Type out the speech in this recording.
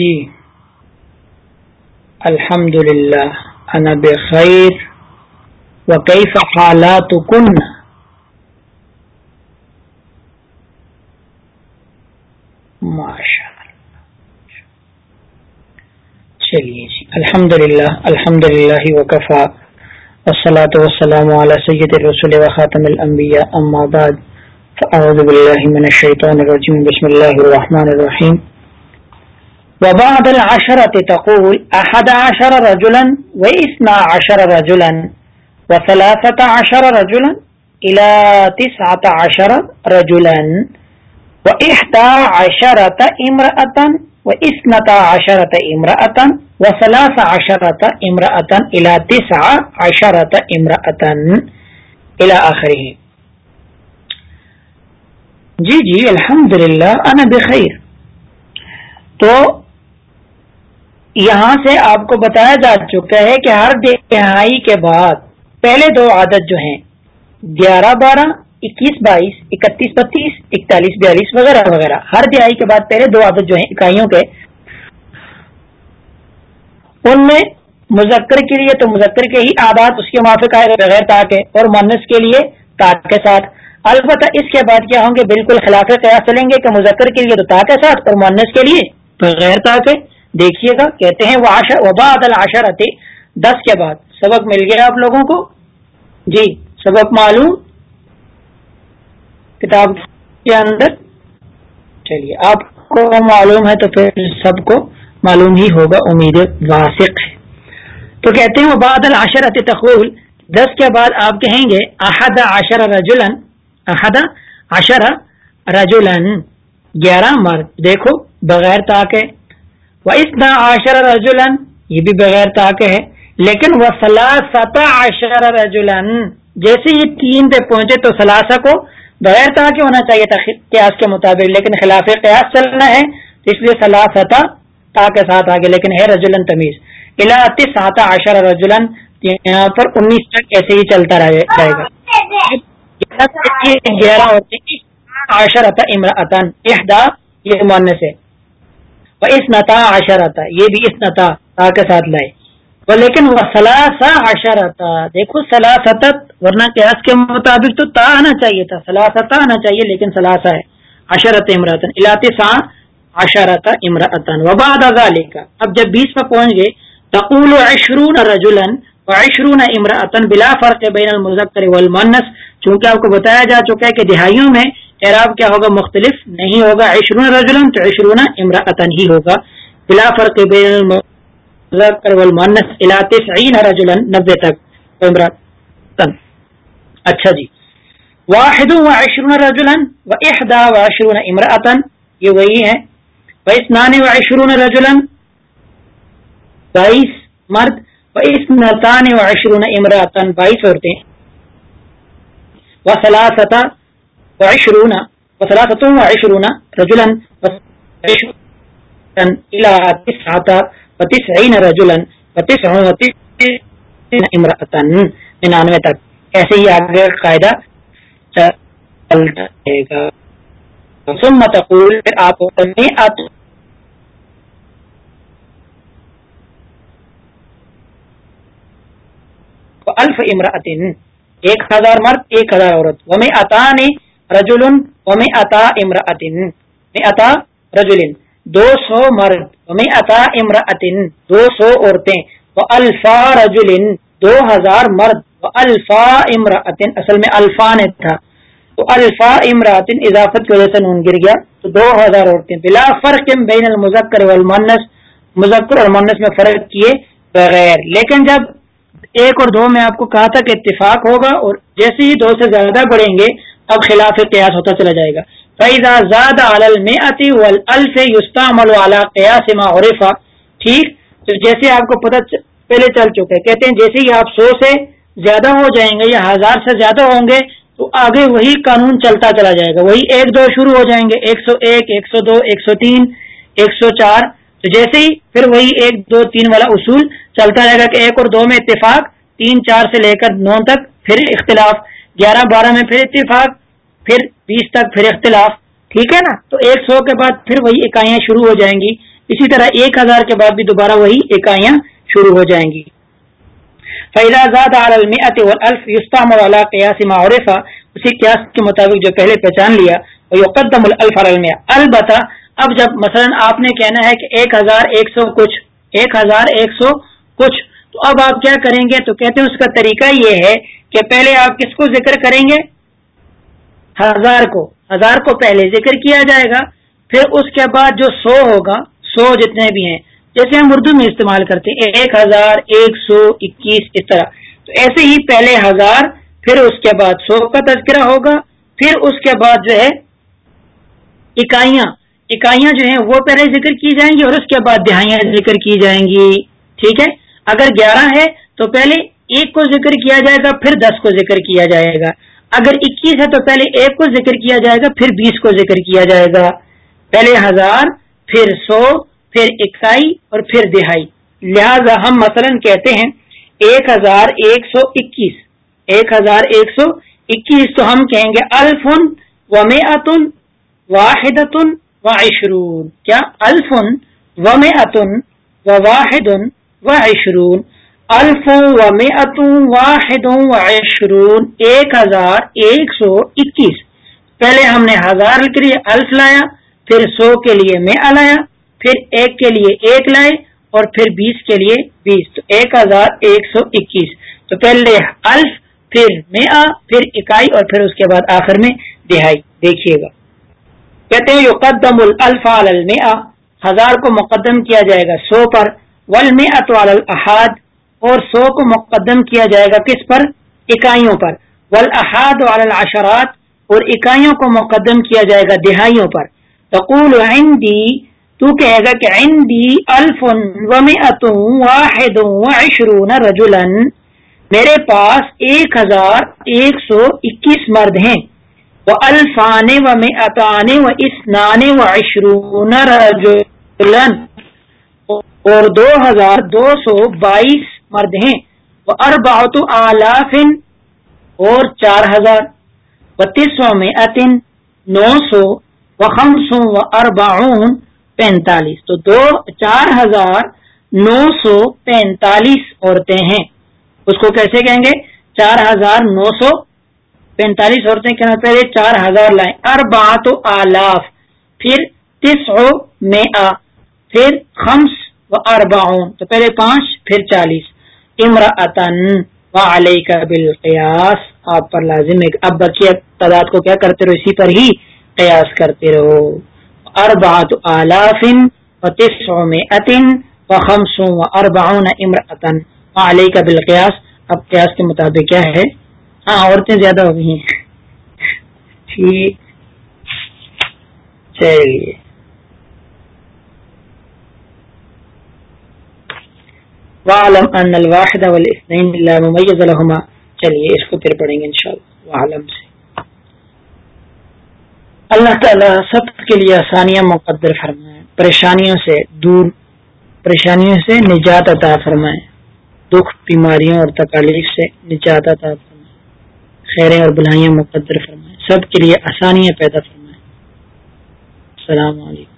جی الحمد للہ انا بخیر وکیف حالات کن ماشاء چلیے جی الحمد للہ الحمد للہ وکفا والصلاة والسلام على سید الرسول وخاتم الانبیاء، اما بعد، فاعوذ باللہ من الشیطان الرجیم، بسم اللہ الرحمن الرحیم۔ وبعد العشرة تقول أحد عشر رجلا وإثنى عشر رجلا وثلاثة عشر رجلا إلى تسعة عشر رجلا وإحدى عشرة امرأة وإثنة عشرة امرأة وثلاث عشرة امرأة إلى تسعة عشرة امرأة إلى آخره. جی جی الحمدللہ، انا بخیر. تو یہاں سے آپ کو بتایا جا چکا ہے کہ ہر دہائی کے بعد پہلے دو عادت جو ہیں، گیارہ بارہ، اکیس بائیس، اکتیس بتیس، اکتالیس بیالیس وغیرہ وغیرہ۔ ہر دہائی کے بعد پہلے دو عادت جو ہیں، اکائیوں کے۔ ان میں مذکر کے لیے تو مذکر کے ہی آدات اس کے موافق آئے بغیر تاکہ اور مانس کے لیے تاک کے ساتھ۔ البتہ اس کے بعد کیا ہوں گے؟ بالکل خلاف قیاس چلیں گے کہ مذکر کے لیے تو تا کے ساتھ اور مانس کے لیے بغیر تاکہ دیکھیے گا، کہتے ہیں وہ وبا عدل آشر دس کے بعد۔ سبق مل گیا آپ لوگوں کو؟ جی سبق معلوم؟ کتاب کے اندر؟ چلیے، آپ کو معلوم ہے تو پھر سب کو معلوم ہی ہوگا، امید واسق ہے۔ تو کہتے ہیں وہ بادل عشر تخول دس کے بعد آپ کہیں گے، احد عشر رجولن احد عشر رجولن گیارہ مرد۔ دیکھو، بغیر تاکہ وہ اس نہ آشر رجولن یہ بھی بغیر تاکہ ہے، لیکن وہ سلاستا آشر رجولن جیسے یہ تین پہ پہنچے تو سلاسا کو بغیر تاکہ ہونا چاہیے تھا قیاس کے مطابق، لیکن خلاف قیاس چلنا ہے، اس لیے سلاستا تا کے ساتھ آگے، لیکن ہے رجولن تمیز۔ الاتی ساتا آشر رجولن یہاں پر انیس تک ایسے ہی چلتا رہے گا۔ گیارہ ہوتی آشر امراطن احدا یہ ماننے سے اس نتا آشر آتا یہ بھی اس نتا کے ساتھ لائے۔ وہ لیکن وہ سلاسا آشر آتا دیکھو سلاست ورنہ قیاس کے مطابق تو تا آنا چاہیے تھا سلاستا آنا چاہیے، لیکن سلاسا ہے۔ اشرت امراطن علاقے سا آشارتا امراطن وباد ازالے کا اب جب بیس پہ پہنچ گئے، تقول عشرون رجولن و عشرون امراطن بلا فرق بین المذکر والمنس چونکہ آپ کو بتایا جا چکا ہے کہ دہائیوں میں اعراب کیا ہوگا مختلف؟ نہیں ہوگا. عشرون رجلن تو عشرون امراطن ہی ہوگا. بلا فرق بین المذکر والمؤنث الى 90 رجلن 90 تک امراطن اچھا جی. واحد و عشرون رجلن و احدا و عشرون امراطن یہ وہی ہے و اثنان و عشرون رجلن بائیس مرد. و اثنتان و عشرون امراطن بائیس عورتیں. و ثلاثه وعشرون وثلاثة وعشرون رجلا وعشرون إلى تسعة وتسعين رجلا وتسع وتسعين امرأة. ننانوے تک. ایسے ہی آگے قاعدہ چلتا رہے گا. ثم تقول، پھر آپ مئات الف امرأة. ایک ہزار مرد، ایک ہزار عورت. ومیں رجول ومی اتا امراطن میں اتا رجولن دو سو مرد. ومی اتا امراطن دو سو عورتیں. وہ الفا رجولن دو ہزار مرد. و الفا امراطن اصل میں الفا نے تھا. تو الفا امراطن اضافت کی وجہ سے نون گر گیا. تو دو ہزار عورتیں. بلا فرق بین المذکر والمنس مذکر اور منس میں فرق کیے بغیر. لیکن جب ایک اور دو میں آپ کو کہا تھا کہ اتفاق ہوگا اور جیسے ہی دو سے زیادہ بڑھیں گے اب خلاف قیاس ہوتا چلا جائے گا۔ فیضا زاد الفی الف یوستام قیاس ما ٹھیک؟ تو جیسے آپ کو پتہ پہلے چل چکے کہتے ہیں جیسے ہی آپ سو سے زیادہ ہو جائیں گے یا ہزار سے زیادہ ہوں گے، تو آگے وہی قانون چلتا چلا جائے گا۔ وہی ایک دو شروع ہو جائیں گے۔ ایک سو ایک ایک سو دو، ایک سو تین، ایک سو چار۔ تو جیسے ہی پھر وہی ایک، دو، تین والا اصول چلتا رہے گا کہ ایک اور دو میں اتفاق، تین، چار سے لے کر نو تک پھر اختلاف۔ گیارہ، بارہ میں پھر اتفاق۔ پھر بیس تک پھر اختلاف، ٹھیک ہے نا؟ تو ایک سو کے بعد پھر وہی اکائیاں شروع ہو جائیں گی۔ اسی طرح ایک ہزار کے بعد بھی دوبارہ وہی اکائیاں شروع ہو جائیں گی۔ فیضا زاد الف یوستام والا قیاس معرفہ اسی قیاس کے مطابق جو پہلے پہچان لیا وہ یقدم الف المیا البتہ اب جب مثلا آپ نے کہنا ہے کہ ایک ہزار ایک سو کچھ، ایک ہزار ایک سو کچھ، تو اب آپ کیا کریں گے؟ تو کہتے ہیں اس کا طریقہ یہ ہے کہ پہلے آپ کس کو ذکر کریں گے؟ ہزار کو ہزار کو پہلے ذکر کیا جائے گا۔ پھر اس کے بعد جو سو ہوگا، سو جتنے بھی ہیں جیسے ہم اردو میں استعمال کرتے ہیں، ایک ہزار، ایک سو، اکیس، اس طرح۔ تو ایسے ہی پہلے ہزار، پھر اس کے بعد سو کا تذکرہ ہوگا۔ پھر اس کے بعد جو ہے، اکائیاں۔ اکائیاں جو ہیں، وہ پہلے ذکر کی جائیں گی اور اس کے بعد دہائیاں ذکر کی جائیں گی۔ ٹھیک ہے؟ اگر گیارہ ہے، تو پہلے ایک کو ذکر کیا جائے گا، پھر دس کو ذکر کیا جائے گا۔ اگر اکیس ہے تو پہلے ایک کو ذکر کیا جائے گا، پھر بیس کو ذکر کیا جائے گا۔ پہلے ہزار، پھر سو، پھر اکسائی اور پھر دہائی۔ لہذا ہم مثلا کہتے ہیں، ایک ہزار ایک سو اکیس۔ ایک ہزار ایک سو اکیس تو ہم کہیں گے الفن و میں اتن واحد و عشرون۔ کیا؟ الفن و میں اتن و واحد و عشرون۔ الف و میں واحد و عشرون، ایک ہزار ایک سو اکیس۔ پہلے ہم نے ہزار کے لیے الف لایا، پھر سو کے لیے میں لایا، پھر ایک کے لیے ایک لائے، اور پھر بیس کے لیے بیس۔ تو ایک ہزار ایک سو اکیس۔ تو پہلے الف، پھر میں آ پھر اکائی، اور پھر اس کے بعد آخر میں دہائی۔ دیکھیے گا۔ کہتے ہیں قدم الف المیا ہزار کو مقدم کیا جائے گا سو پر۔ ول میں الحاد اور سو کو مقدم کیا جائے گا کس پر؟ اکائیوں پر۔ ول احاد والاشرات اور اکائیوں کو مقدم کیا جائے گا دہائیوں پر۔ تقول عندي، تو کہے گا کہ عندي الف ومئة واحد وعشرون رجلا۔ میرے پاس ایک ہزار ایک سو اکیس مرد ہیں۔ وہ الفان و میں و اسنان و عشرون رجولن اور دو ہزار دو سو بائیس مرد ہیں۔ وہ اربعت آلاف اور چار ہزار۔ بتیس میں اتن نو سو۔ و خمسوں و اربعون پینتالیس۔ تو دو، چار ہزار نو سو پینتالیس عورتیں ہیں۔ اس کو کیسے کہیں گے؟ چار ہزار نو سو پینتالیس عورتیں کہنا پہلے چار ہزار لائیں۔ اربات و آلاف۔ پھر تیس میں آ پھر خمس و ارباؤن تو پہلے پانچ، پھر چالیس۔ امراطن و علیہ کا بالقیاس، آپ پر لازم ہے اب بچے تعداد کو کیا کرتے رہو؟ اسی پر ہی قیاس کرتے رہو۔ اربات آلافن و تیس میں اتن و خمسوں و ارباؤن امراطن علیہ کا بالقیاس۔ اب قیاس کے مطابق کیا ہے؟ ہاں عورتیں زیادہ ہو گئی ہیں۔ ٹھیک۔ چلیے۔ وعلم ان الواحد والاثنين لا مميز لهما. چلیے، اس کو پھر پڑھیں گے انشاءاللہ. وعلم سے. اللہ تعالی سب کے لیے آسانیاں مقدر فرمائے. پریشانیوں سے دور، پریشانیوں سے نجات عطا فرمائے. دکھ بیماریوں اور تکالیف سے نجات عطا فرمائے. خیریں اور بلائیاں مقدر فرمائے. سب کے لیے آسانیاں پیدا فرمائے. السلام علیکم.